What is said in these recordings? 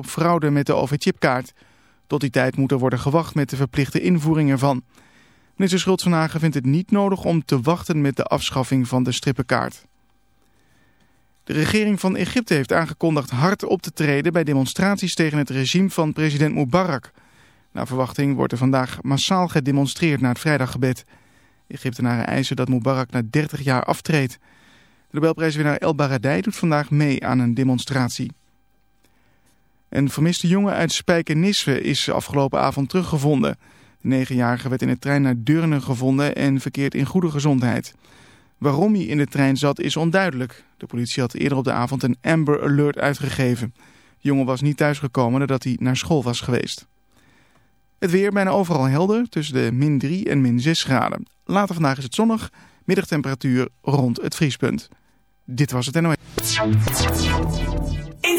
op fraude met de OV-chipkaart. Tot die tijd moet er worden gewacht met de verplichte invoering ervan. Minister Schultz van Hagen vindt het niet nodig om te wachten met de afschaffing van de strippenkaart. De regering van Egypte heeft aangekondigd hard op te treden bij demonstraties tegen het regime van president Mubarak. Naar verwachting wordt er vandaag massaal gedemonstreerd na het vrijdaggebed. Egyptenaren eisen dat Mubarak na 30 jaar aftreedt. De Nobelprijswinnaar El Baradei doet vandaag mee aan een demonstratie. Een vermiste jongen uit Spijkenisse is afgelopen avond teruggevonden. De negenjarige werd in de trein naar Deurne gevonden en verkeert in goede gezondheid. Waarom hij in de trein zat is onduidelijk. De politie had eerder op de avond een Amber Alert uitgegeven. De jongen was niet thuisgekomen nadat hij naar school was geweest. Het weer bijna overal helder tussen de min 3 en min 6 graden. Later vandaag is het zonnig, middagtemperatuur rond het vriespunt. Dit was het NOS. In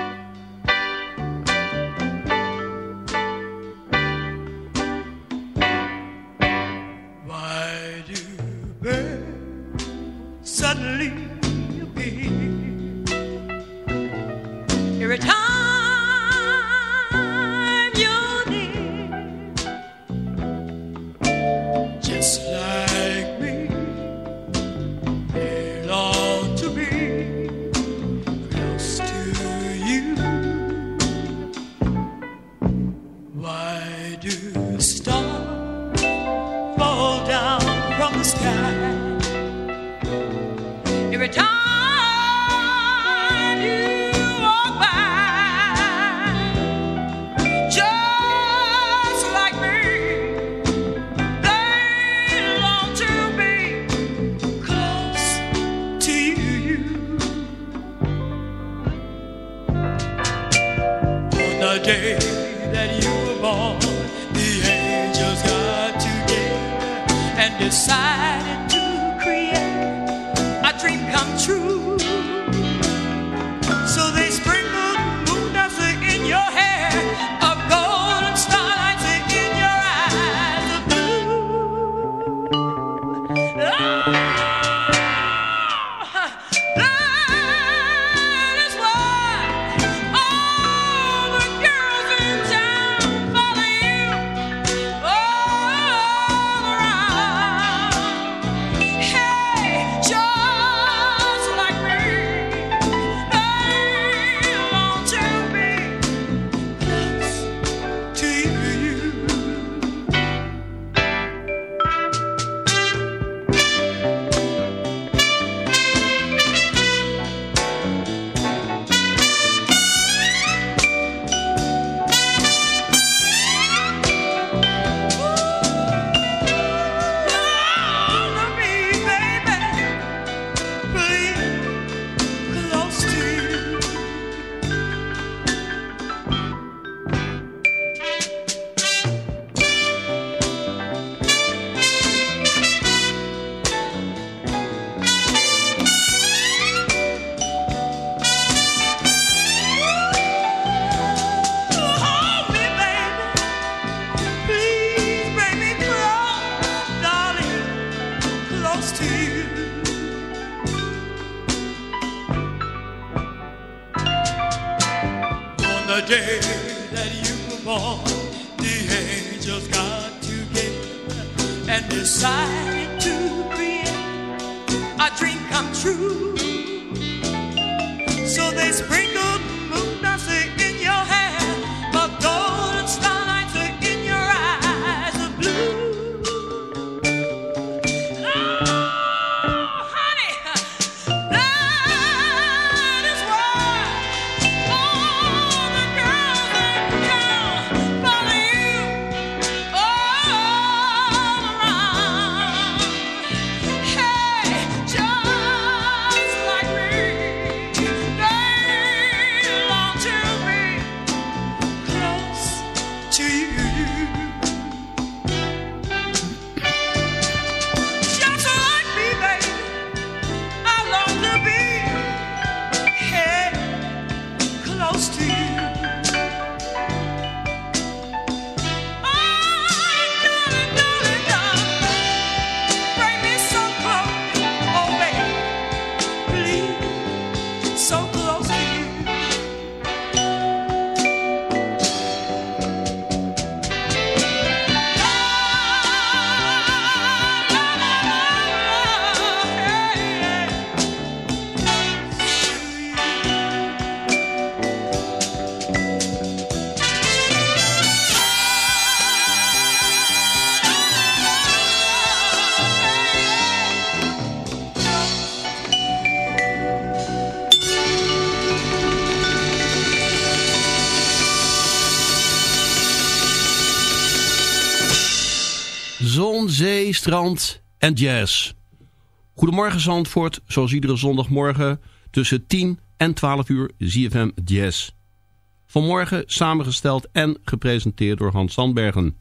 And sprinkle. Strand en jazz. Goedemorgen Zandvoort, zoals iedere zondagmorgen tussen 10 en 12 uur ZFM Jazz. Vanmorgen samengesteld en gepresenteerd door Hans Sandbergen.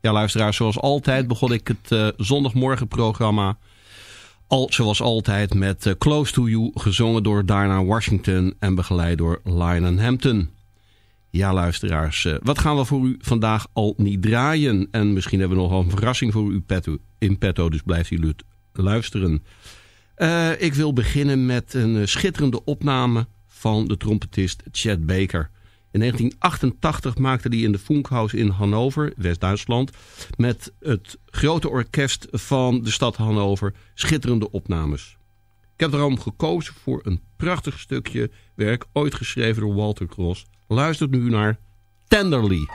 Ja luisteraars, zoals altijd begon ik het eh, zondagmorgenprogramma al, zoals altijd met eh, Close to You, gezongen door Diana Washington en begeleid door Lionel Hampton. Ja, luisteraars, eh, wat gaan we voor u vandaag al niet draaien? En misschien hebben we nog wel een verrassing voor u in petto, dus blijft u lu- luisteren. Eh, ik wil beginnen met een eh, schitterende opname van de trompetist Chet Baker. In 1988 maakte hij in de Funkhaus in Hannover, West-Duitsland, met het grote orkest van de stad Hannover schitterende opnames. Ik heb daarom gekozen voor een prachtig stukje werk, ooit geschreven door Walter Cross. Luistert nu naar Tenderly.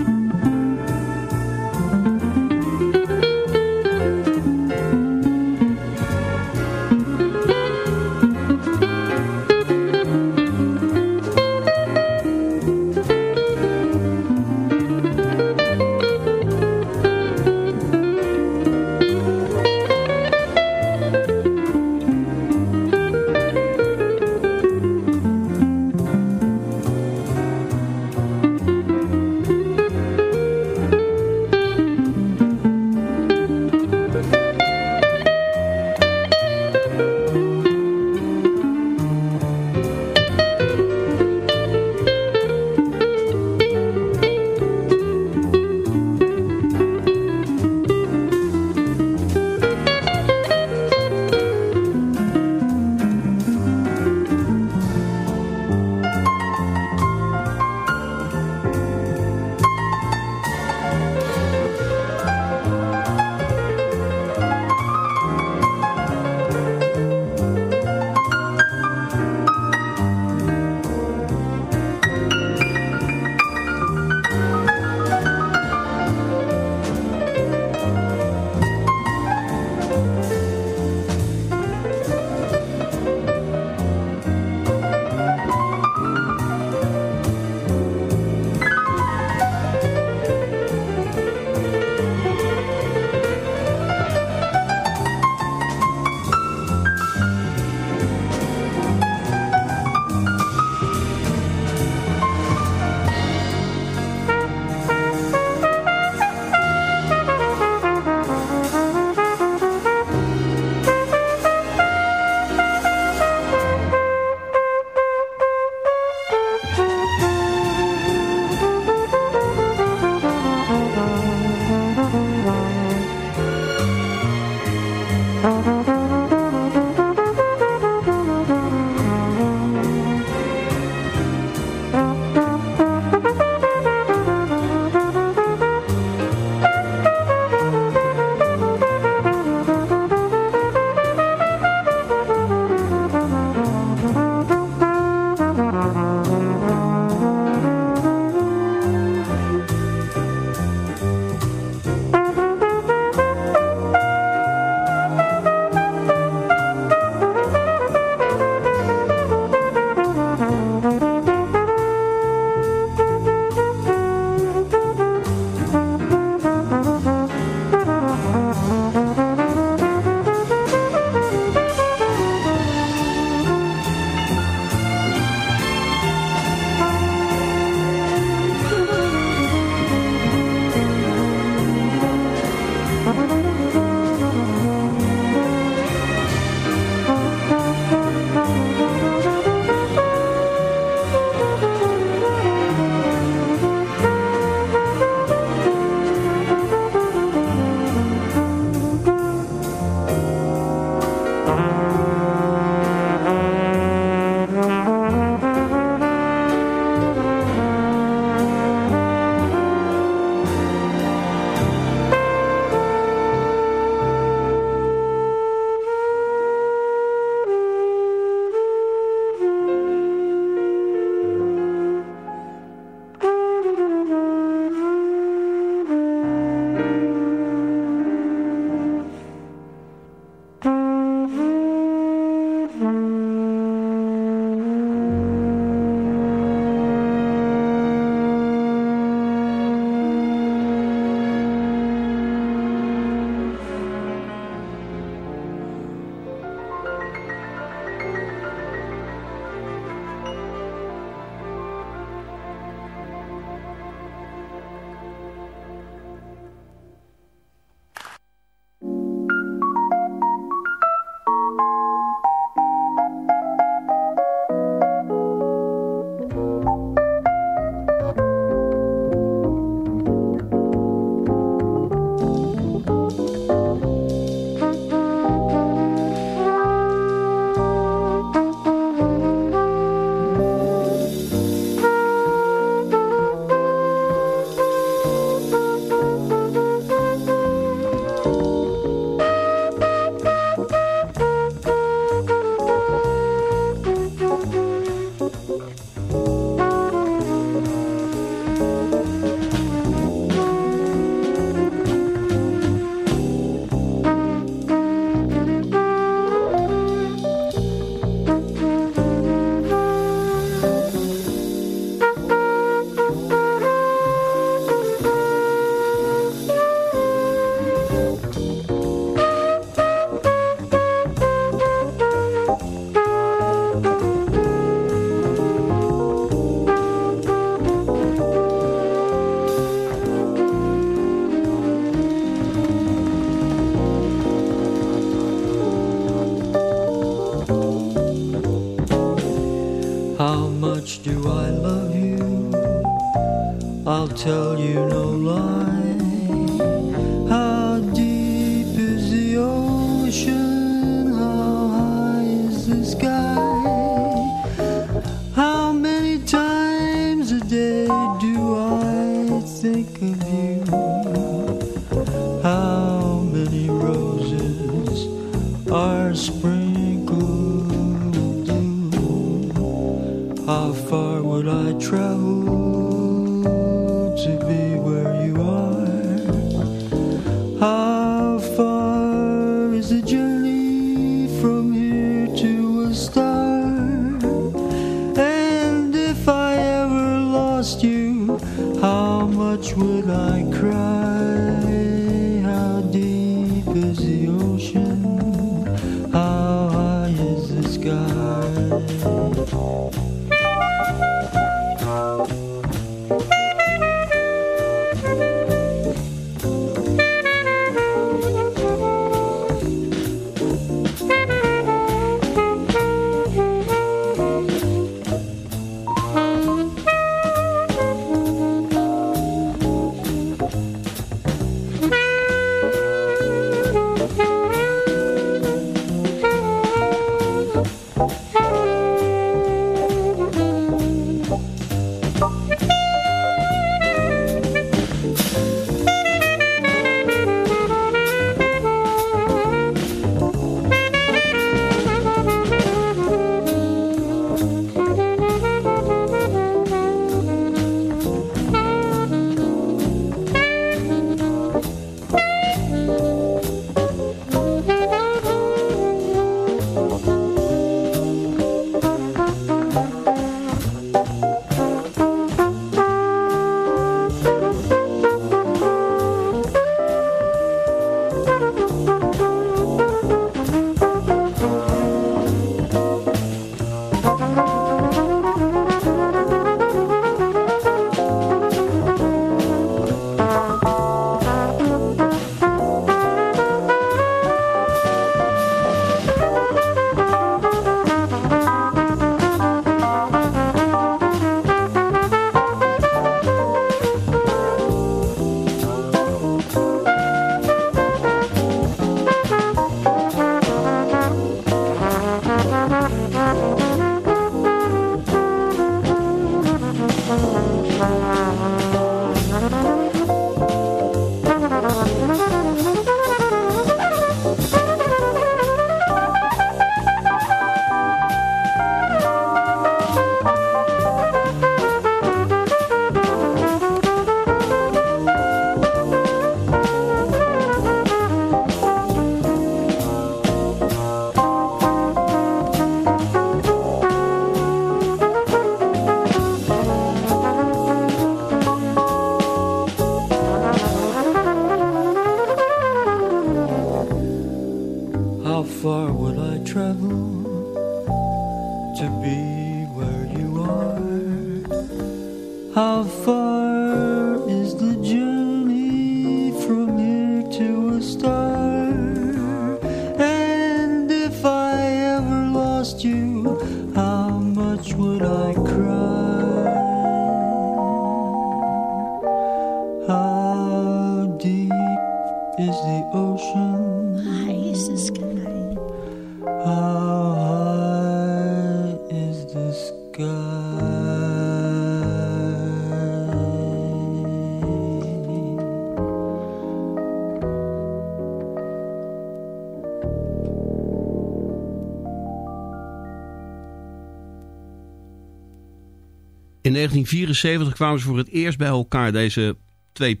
1974 kwamen ze voor het eerst bij elkaar. Deze twee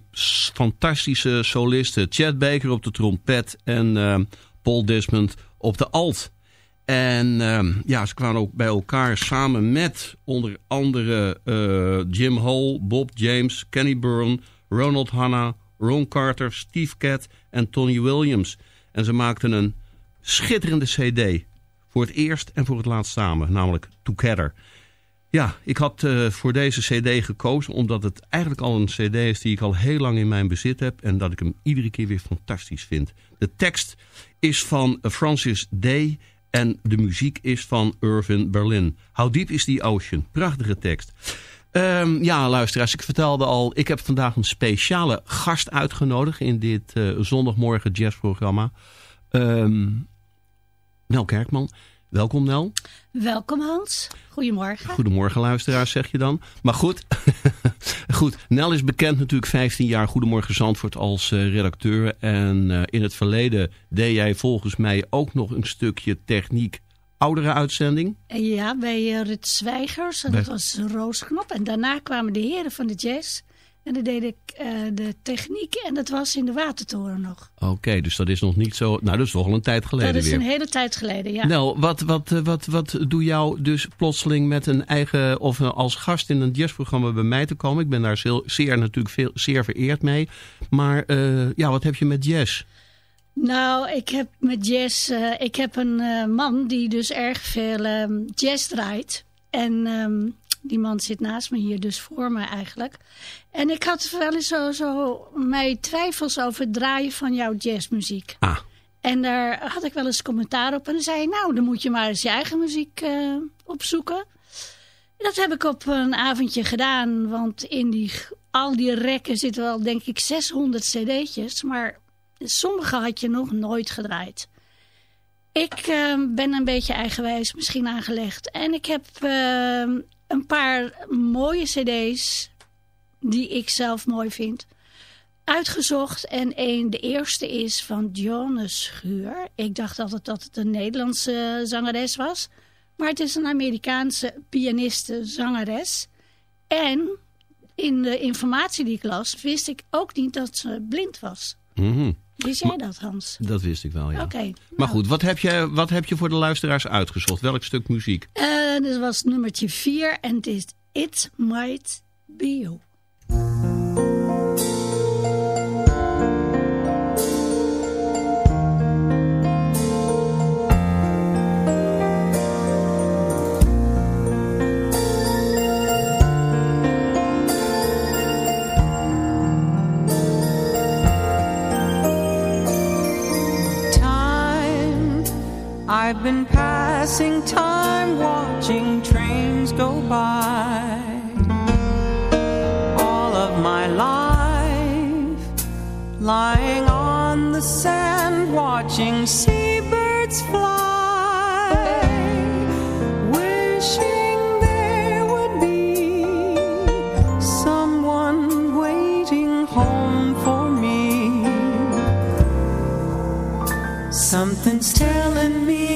fantastische solisten. Chad Baker op de trompet en ehm, Paul Desmond op de alt. En ehm, ja, ze kwamen ook bij elkaar samen met onder andere eh, Jim Hall, Bob James, Kenny Byrne, Ronald Hanna, Ron Carter, Steve Cat en Tony Williams. En ze maakten een schitterende cd. Voor het eerst en voor het laatst samen, namelijk Together. Ja, ik had eh, voor deze cd gekozen omdat het eigenlijk al een cd is die ik al heel lang in mijn bezit heb. En dat ik hem iedere keer weer fantastisch vind. De tekst is van Francis Day en de muziek is van Irvin Berlin. How Deep is the Ocean. Prachtige tekst. Um, ja, luisteraars, ik vertelde al, ik heb vandaag een speciale gast uitgenodigd in dit eh, zondagmorgen jazzprogramma. Ehm, um, Nel Kerkman. Welkom Nel. Welkom Hans. Goedemorgen. Goedemorgen luisteraars, zeg je dan. Maar goed, goed. Nel is bekend natuurlijk 15 jaar Goedemorgen Zandvoort als eh, redacteur. En eh, in het verleden deed jij volgens mij ook nog een stukje techniek oudere uitzending. En Ja, bij eh, Rut Zwijgers. En Bij- dat was Roosknop. En daarna kwamen de heren van de jazz. En dan deed ik eh, de techniek. En dat was in de Watertoren nog. Oké, dus dat is nog niet zo... Nou, dat is toch al een tijd geleden dat is weer. een hele tijd geleden, ja. Nel, wat, wat, eh, wat, wat doe jou dus plotseling met een eigen... of eh, als gast in een jazzprogramma bij mij te komen? Ik ben daar zeer, zeer natuurlijk veel, zeer vereerd mee. Maar ja, wat heb je met jazz? Nou, ik heb met jazz... ik heb een man die dus erg veel ehm, jazz draait. En ehm, die man zit naast me hier, dus voor me eigenlijk. En ik had wel eens zo, zo mijn twijfels over het draaien van jouw jazzmuziek. Ah, En daar had ik wel eens commentaar op. En dan zei hij, nou, dan moet je maar eens je eigen muziek eh, opzoeken. Dat heb ik op een avondje gedaan. Want in die, al die rekken zitten wel, denk ik, 600 cd'tjes. Maar sommige had je nog nooit gedraaid. Ik eh, ben een beetje eigenwijs misschien aangelegd. En ik heb eh, een paar mooie cd's die ik zelf mooi vind uitgezocht. En een, de eerste is van Dionne Schuur. Ik dacht altijd dat het een Nederlandse zangeres was. Maar het is een Amerikaanse pianiste, zangeres. En in de informatie die ik las, wist ik ook niet dat ze blind was. mhm. Wist jij dat, Hans? dat wist ik wel, ja. Oké. Maar nou, goed, wat heb, je, wat heb je voor de luisteraars uitgezocht? Welk stuk muziek? eh, dit was nummertje 4 en het is It Might Be You. I've been passing time watching trains go by. All of my life lying on the sand watching seabirds fly. Wishing there would be someone waiting home for me. Something's telling me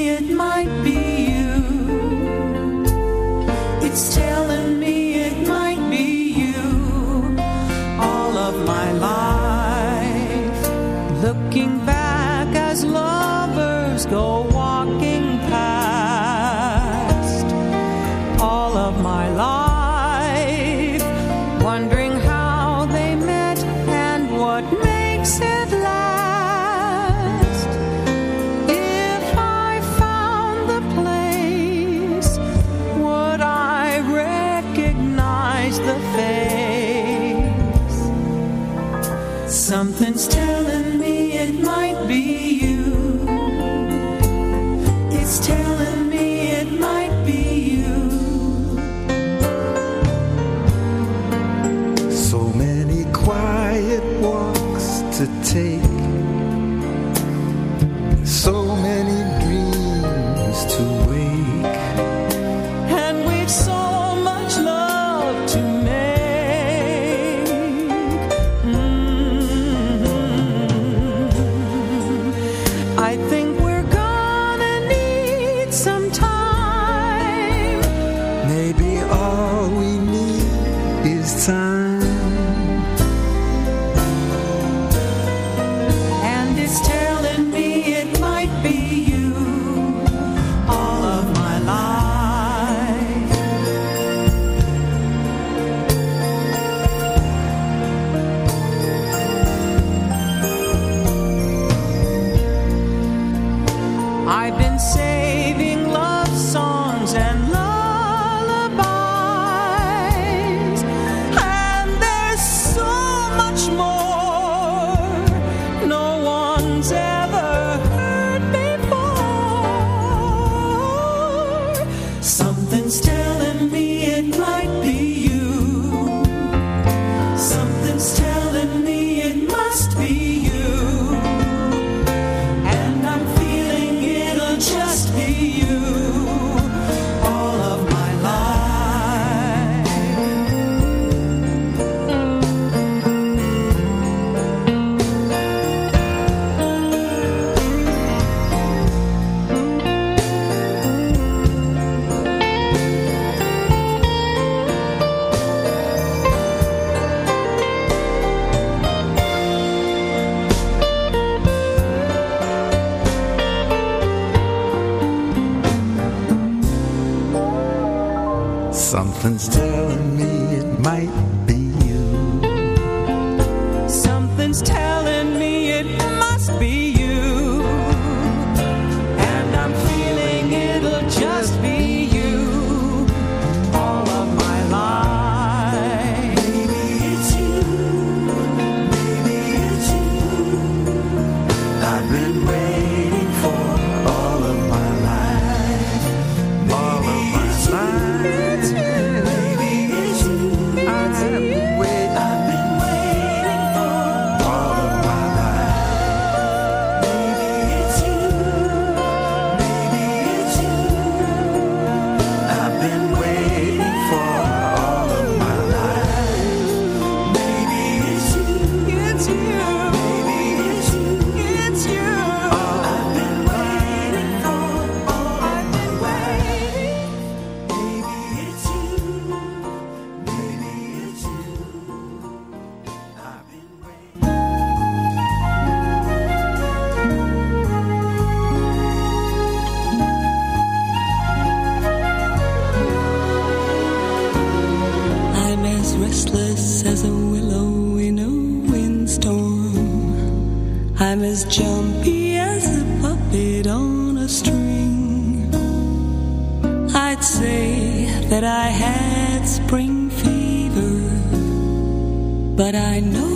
be as a puppet on a string. I'd say that I had spring fever, but I know.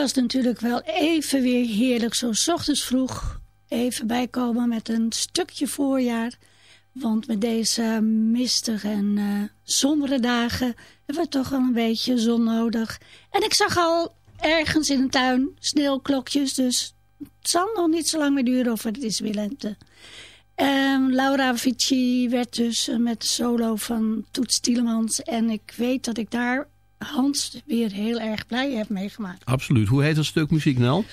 Was natuurlijk wel even weer heerlijk. Zo ochtends vroeg even bijkomen met een stukje voorjaar. Want met deze mistige en eh sombere dagen hebben we toch wel een beetje zon nodig. En ik zag al ergens in de tuin sneeuwklokjes. Dus het zal nog niet zo lang meer duren of het is weer lente. Laura Vici werd dus eh, met de solo van Toets Tielemans. En ik weet dat ik daar Hans weer heel erg blij heb meegemaakt. Absoluut. Hoe heet dat stuk muziek, Nel?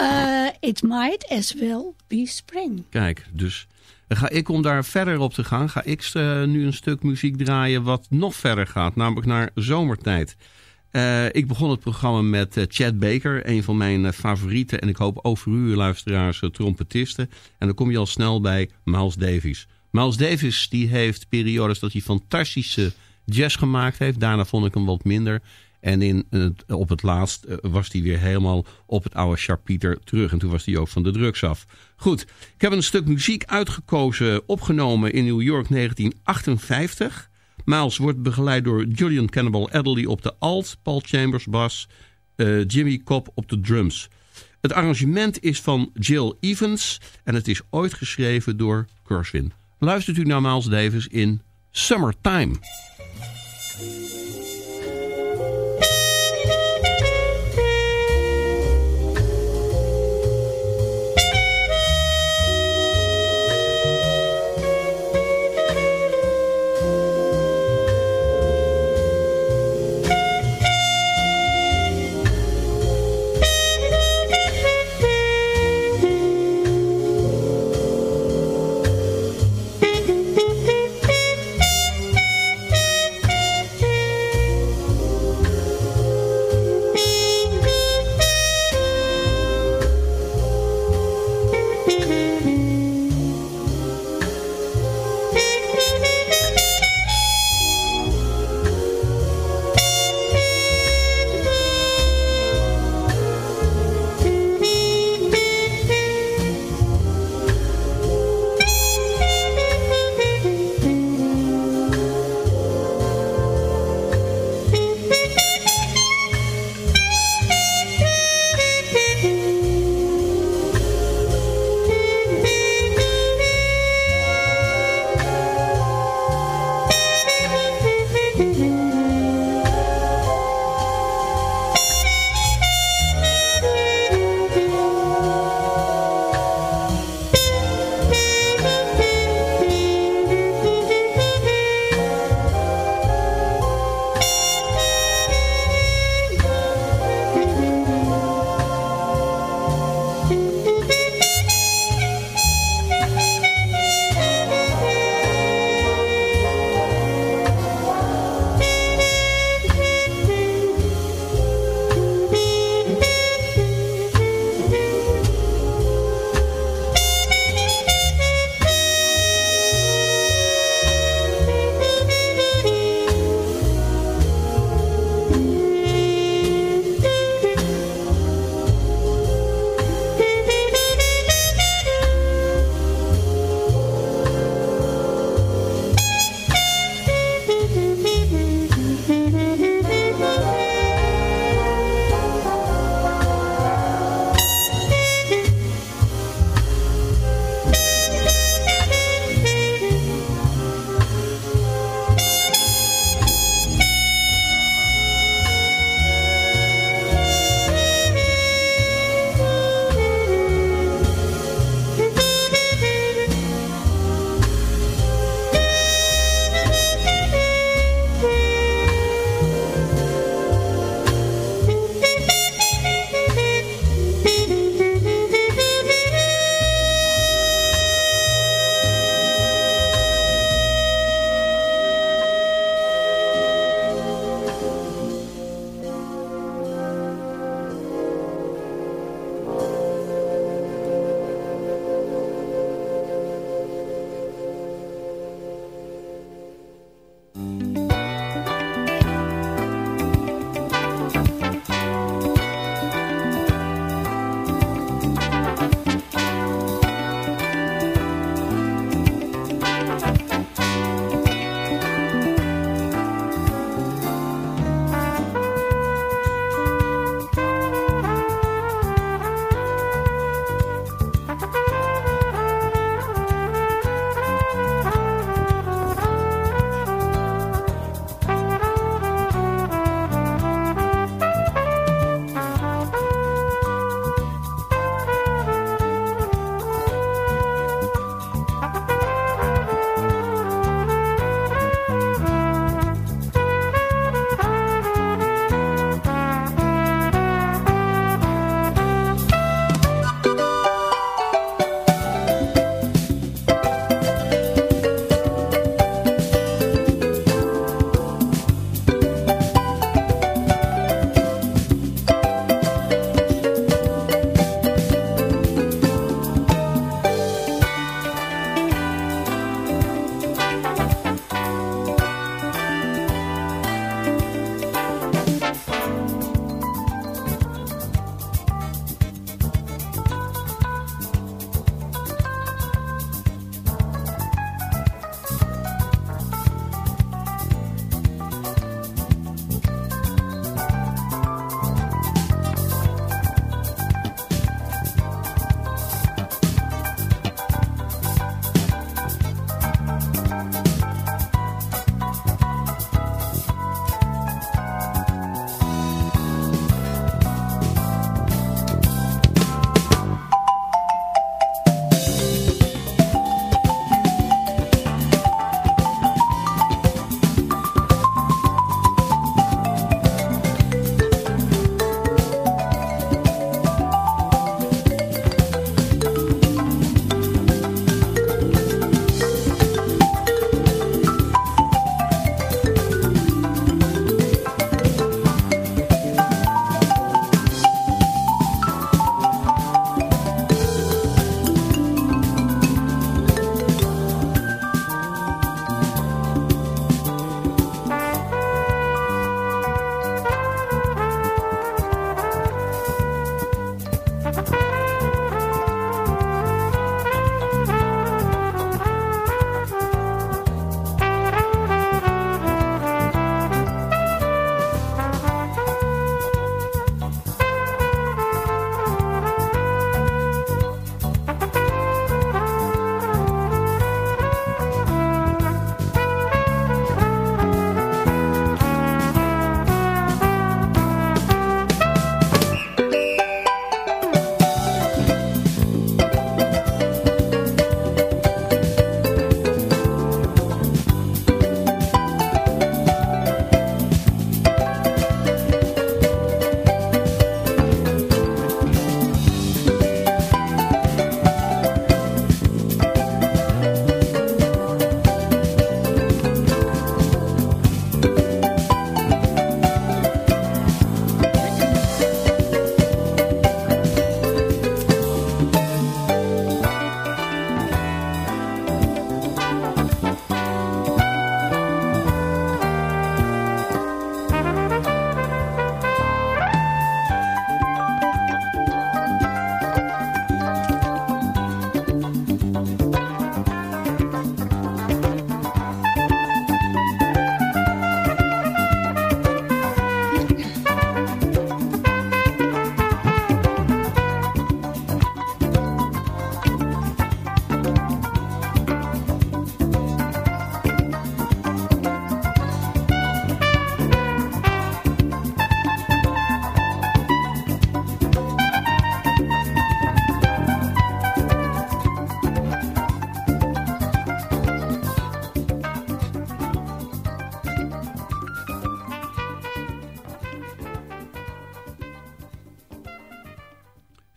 Uh, it might as well be spring. Kijk, dus ga ik om daar verder op te gaan, ga ik eh, nu een stuk muziek draaien wat nog verder gaat, namelijk naar zomertijd. Eh, ik begon het programma met Chad Baker, een van mijn eh, favoriete en ik hoop voor u luisteraars trompetisten. En dan kom je al snel bij Miles Davis. Miles Davis die heeft periodes dat hij fantastische jazz gemaakt heeft. Daarna vond ik hem wat minder. En in, op het laatst eh, was hij weer helemaal op het oude Sharpieter terug. En toen was hij ook van de drugs af. Goed, ik heb een stuk muziek uitgekozen, opgenomen in New York 1958. Miles wordt begeleid door Julian Cannibal Adderley op de alt, Paul Chambers bas, eh, Jimmy Cobb op de drums. Het arrangement is van Jill Evans en het is ooit geschreven door Kurswin. Luistert u naar Miles Davis in Summertime. thank you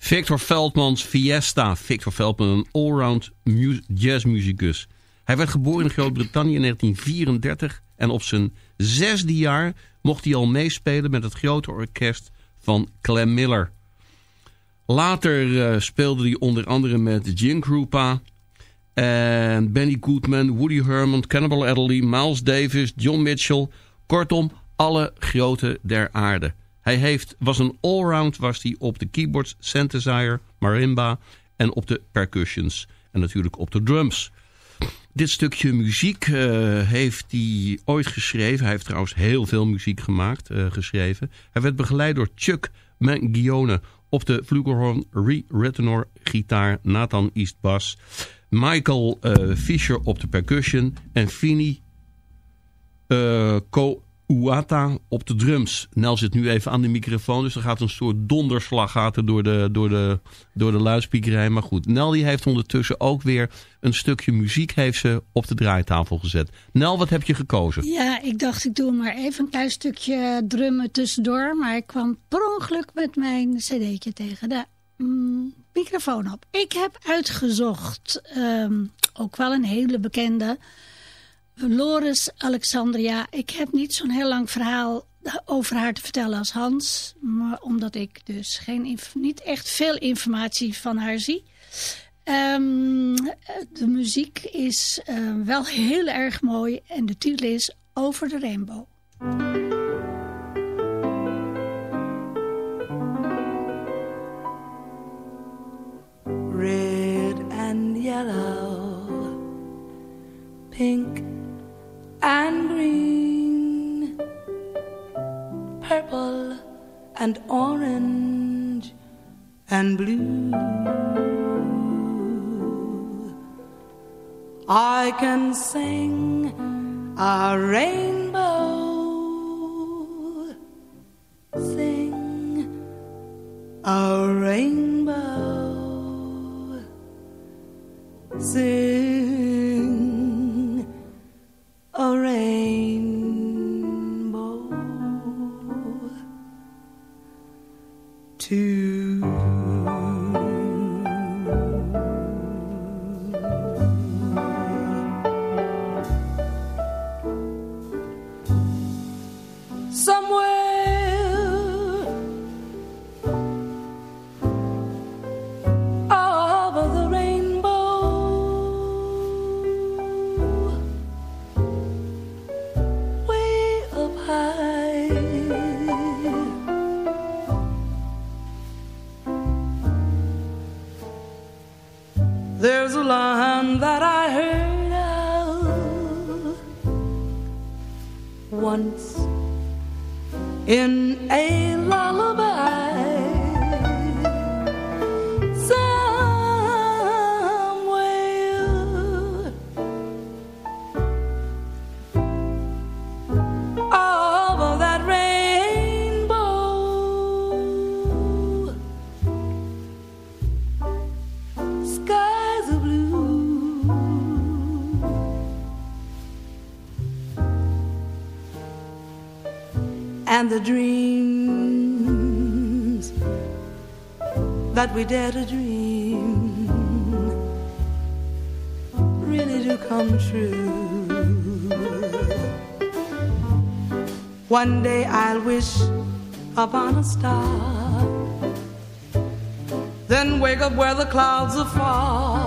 Victor Veldmans Fiesta. Victor Veldman, een allround mu- jazzmuzikus. Hij werd geboren in Groot-Brittannië in 1934 en op zijn zesde jaar mocht hij al meespelen met het grote orkest van Clem Miller. Later eh, speelde hij onder andere met Gene Krupa en Benny Goodman, Woody Herman, Cannibal Adderley, Miles Davis, John Mitchell. Kortom, alle grote der aarde. Hij heeft, was een allround was hij op de keyboards, synthesizer, marimba en op de percussions. En natuurlijk op de drums. Dit stukje muziek eh, heeft hij ooit geschreven. Hij heeft trouwens heel veel muziek gemaakt, eh, geschreven. Hij werd begeleid door Chuck Mangione op de flugelhorn, Rie Rittenor gitaar, Nathan East bass, Michael eh, Fischer op de percussion en Fini eh Kouata op de drums. Nel zit nu even aan de microfoon, dus er gaat een soort donderslag er door de, door de, door de luidspiekerij. Maar goed, Nel die heeft ondertussen ook weer een stukje muziek heeft ze op de draaitafel gezet. Nel, wat heb je gekozen? Ja, ik dacht ik doe maar even een klein stukje drummen tussendoor. Maar ik kwam per ongeluk met mijn cd'tje tegen de mm, microfoon op. Ik heb uitgezocht, ehm, ook wel een hele bekende, Loris Alexandria. Ik heb niet zo'n heel lang verhaal over haar te vertellen als Hans. Maar omdat ik dus geen, niet echt veel informatie van haar zie. Ehm, de muziek is eh, wel heel erg mooi en de titel is Over de Rainbow. red and yellow, pink and green, purple and orange and blue. I can sing a rainbow, sing a rainbow, sing once in a the dreams that we dare to dream really do come true. One day I'll wish upon a star, then wake up where the clouds are far.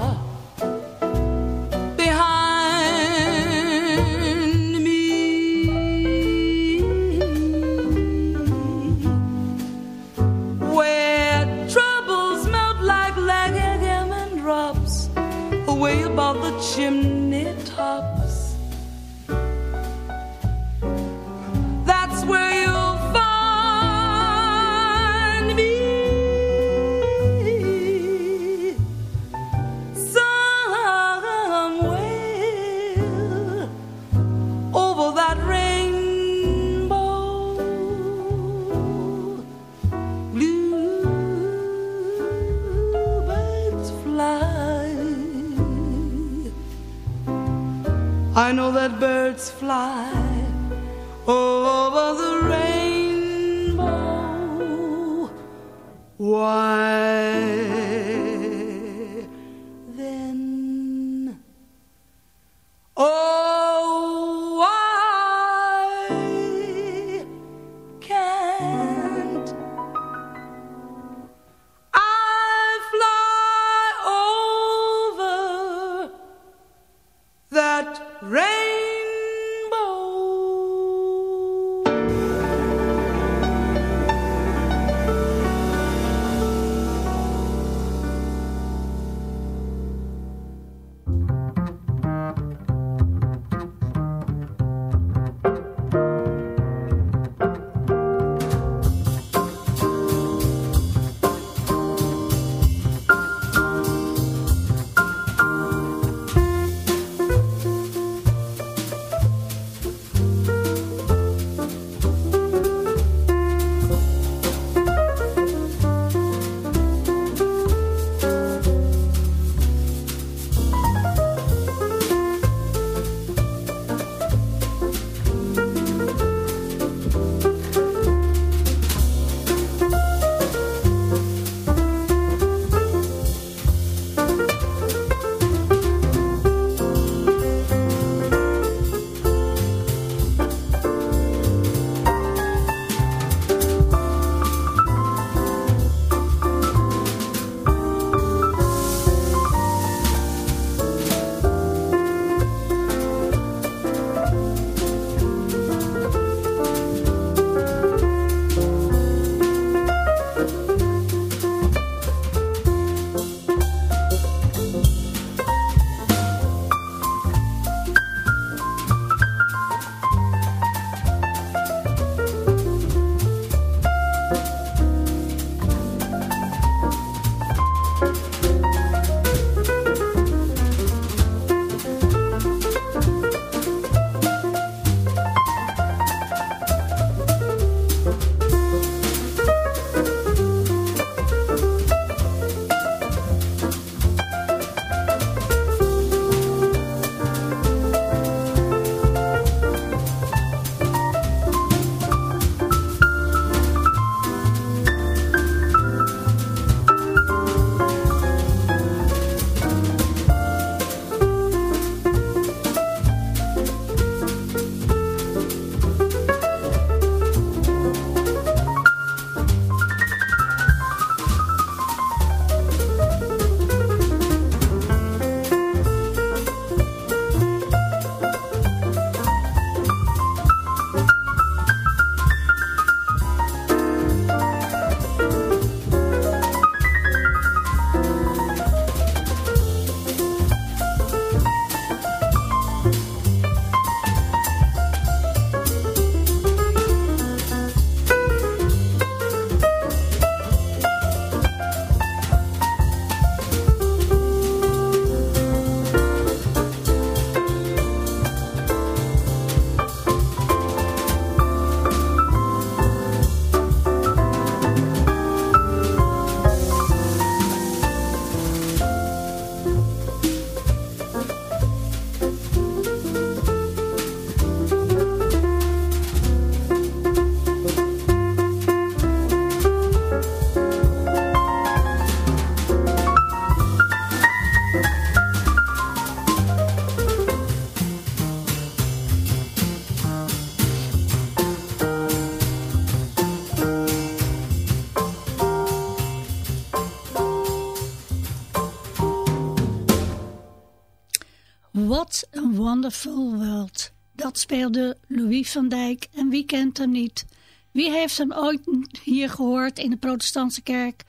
What a Wonderful World. Dat speelde Louis van Dijk en wie kent hem niet? Wie heeft hem ooit hier gehoord in de protestantse kerk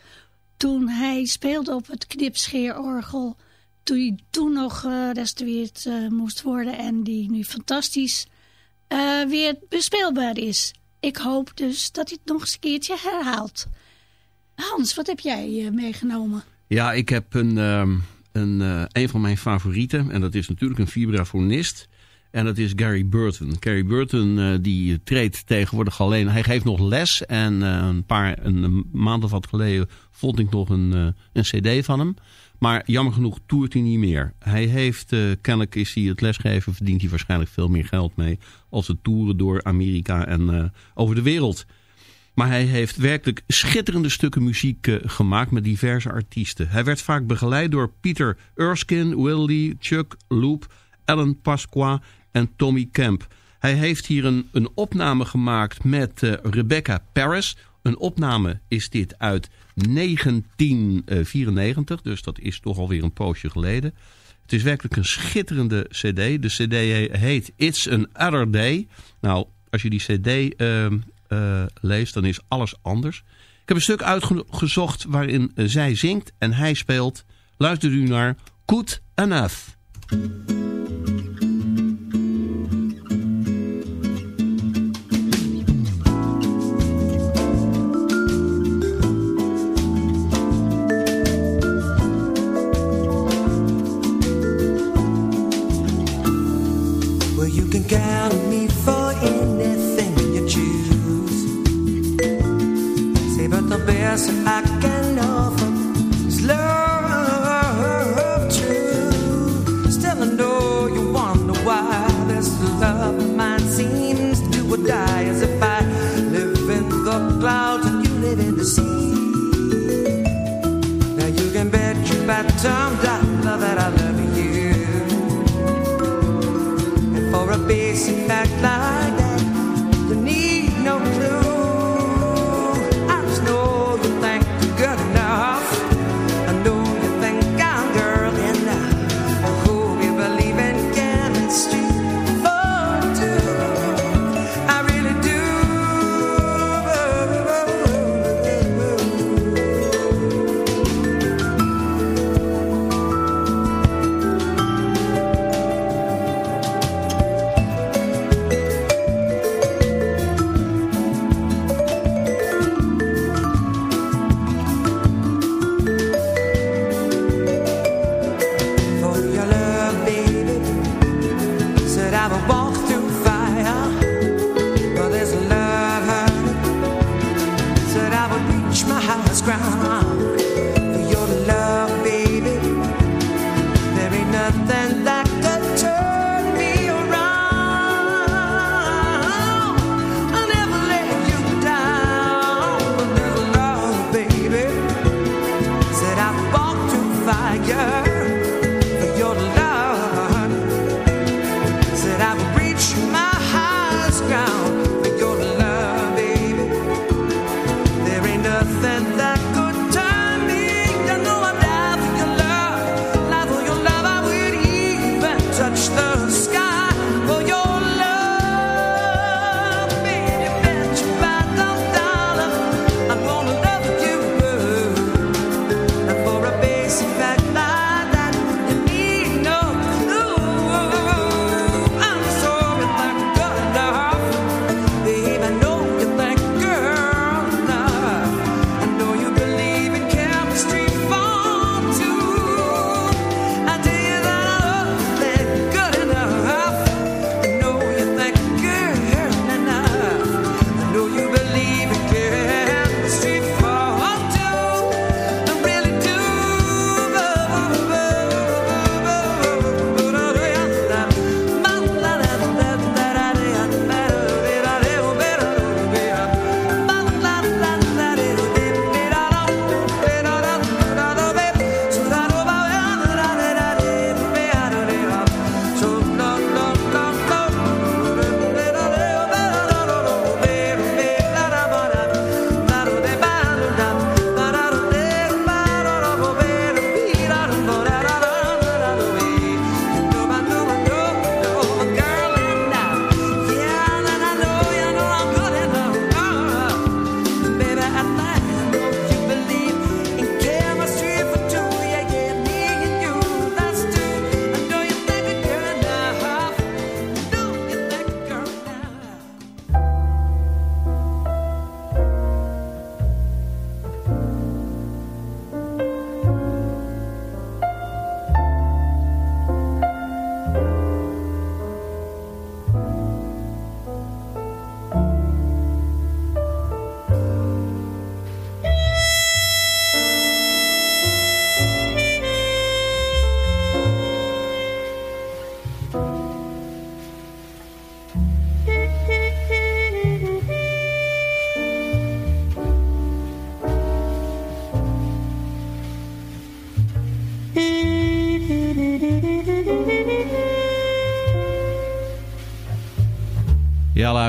toen hij speelde op het knipscheerorgel, toen hij toen nog gerestaureerd uh, moest worden en die nu fantastisch uh, weer bespeelbaar is. Ik hoop dus dat hij het nog eens een keertje herhaalt. Hans, wat heb jij meegenomen? Ja, ik heb een, um, een, uh, een van mijn favorieten. En dat is natuurlijk een vibrafonist. En dat is Gary Burton. Gary Burton uh, die treedt tegenwoordig alleen. Hij geeft nog les. En uh, een paar een, maand of wat geleden vond ik nog een, een cd van hem. Maar jammer genoeg toert hij niet meer. Hij heeft, kennelijk is hij het lesgeven, verdient hij waarschijnlijk veel meer geld mee. Als het toeren door Amerika en over de wereld. Maar hij heeft werkelijk schitterende stukken muziek eh, gemaakt met diverse artiesten. Hij werd vaak begeleid door Peter Erskine, Will Lee, Chuck Loop, Alan Pasqua en Tommy Camp. Hij heeft hier een, een opname gemaakt met eh, Rebecca Paris. Een opname is dit uit 1994, dus dat is toch alweer een poosje geleden. Het is werkelijk een schitterende cd. De cd heet It's an Other Day. Nou, als je die cd ehm, eh, leest, dan is alles anders. Ik heb een stuk uitgezocht waarin zij zingt en hij speelt. Luister u naar Good Enough. Well, you can guess I can.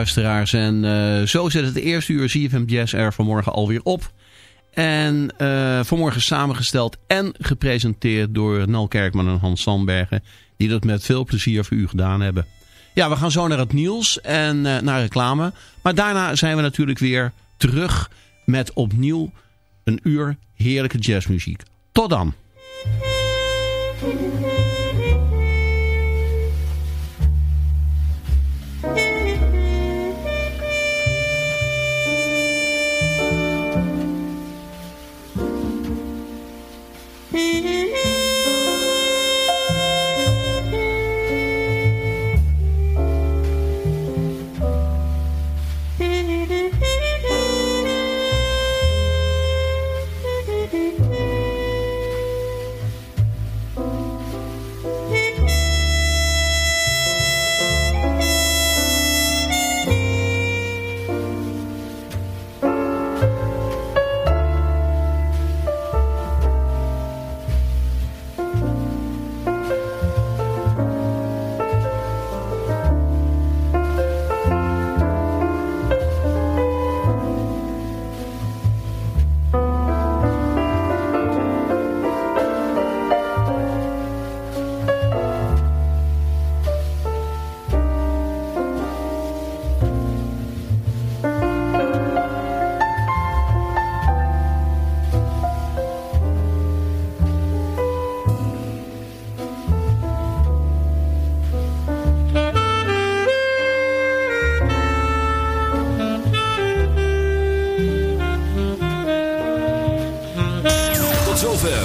Luisteraars. En eh, zo zit het eerste uur ZFM Jazz er vanmorgen alweer op. En eh, vanmorgen samengesteld en gepresenteerd door Nel Kerkman en Hans Sandbergen. Die dat met veel plezier voor u gedaan hebben. Ja, we gaan zo naar het nieuws en eh, naar reclame. Maar daarna zijn we natuurlijk weer terug met opnieuw een uur heerlijke jazzmuziek. Tot dan! Mm-hmm.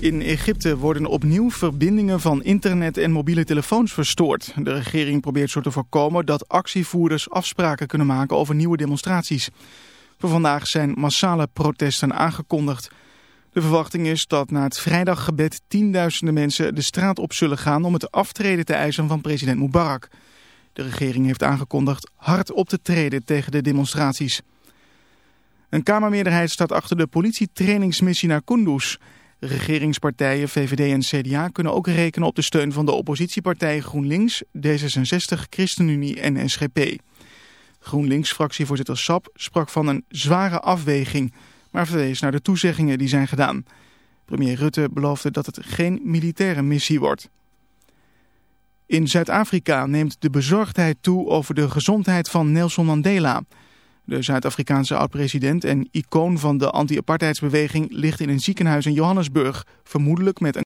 In Egypte worden opnieuw verbindingen van internet en mobiele telefoons verstoord. De regering probeert zo te voorkomen dat actievoerders afspraken kunnen maken over nieuwe demonstraties. Voor vandaag zijn massale protesten aangekondigd. De verwachting is dat na het vrijdaggebed tienduizenden mensen de straat op zullen gaan om het aftreden te eisen van president Mubarak. De regering heeft aangekondigd hard op te treden tegen de demonstraties. Een Kamermeerderheid staat achter de politietrainingsmissie naar Kunduz. Regeringspartijen VVD en CDA kunnen ook rekenen op de steun van de oppositiepartijen GroenLinks, D66, ChristenUnie en SGP. GroenLinks-fractievoorzitter Sap sprak van een zware afweging, maar verwees naar de toezeggingen die zijn gedaan. Premier Rutte beloofde dat het geen militaire missie wordt. In Zuid-Afrika neemt de bezorgdheid toe over de gezondheid van Nelson Mandela. De Zuid-Afrikaanse oud-president en icoon van de anti-apartheidsbeweging ligt in een ziekenhuis in Johannesburg, vermoedelijk met een